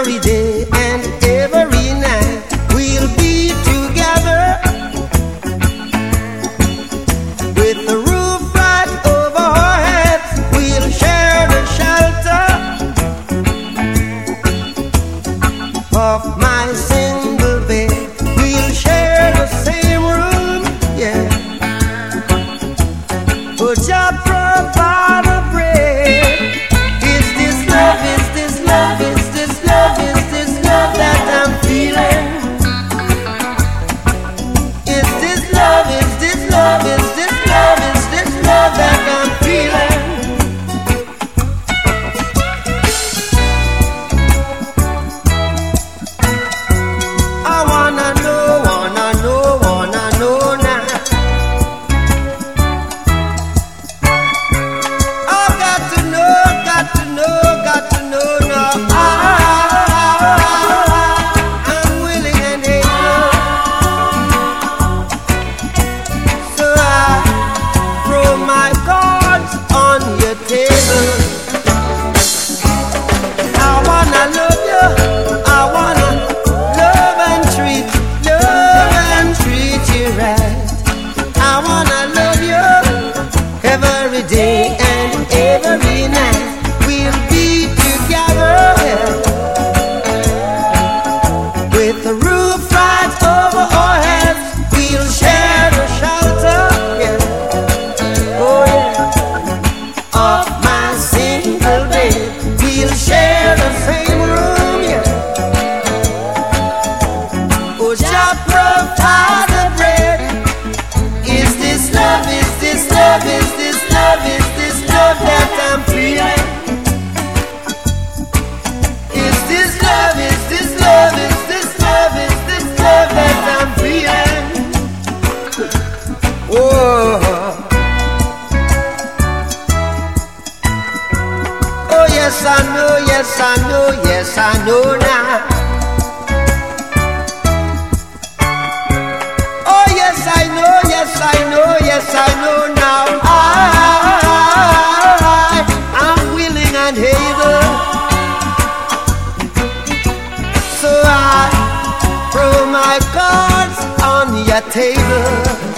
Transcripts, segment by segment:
every day and every night. We'll be together with the roof right over our heads. We'll share the shelter of my single bed. We'll share the same room yeah. Put your day and every night. We'll be together with a roof right over our heads. We'll share the shelter. Yeah. Oh yeah. Of my single bed, we'll share the same room. Yeah. Oh, Jah provide the bread. Is this love? Is this love? Oh, oh yes, I know, yes, I know, yes, I know now. Oh yes, I know, yes, I know, yes, I know now. I, I'm willing and able, so I throw my cards on your table.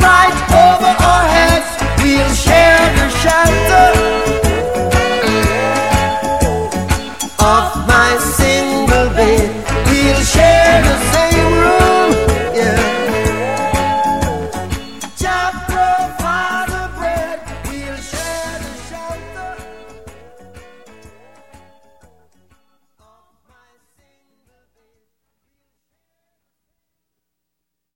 right over our heads. We'll share the shelter of my single bed. We'll share the same.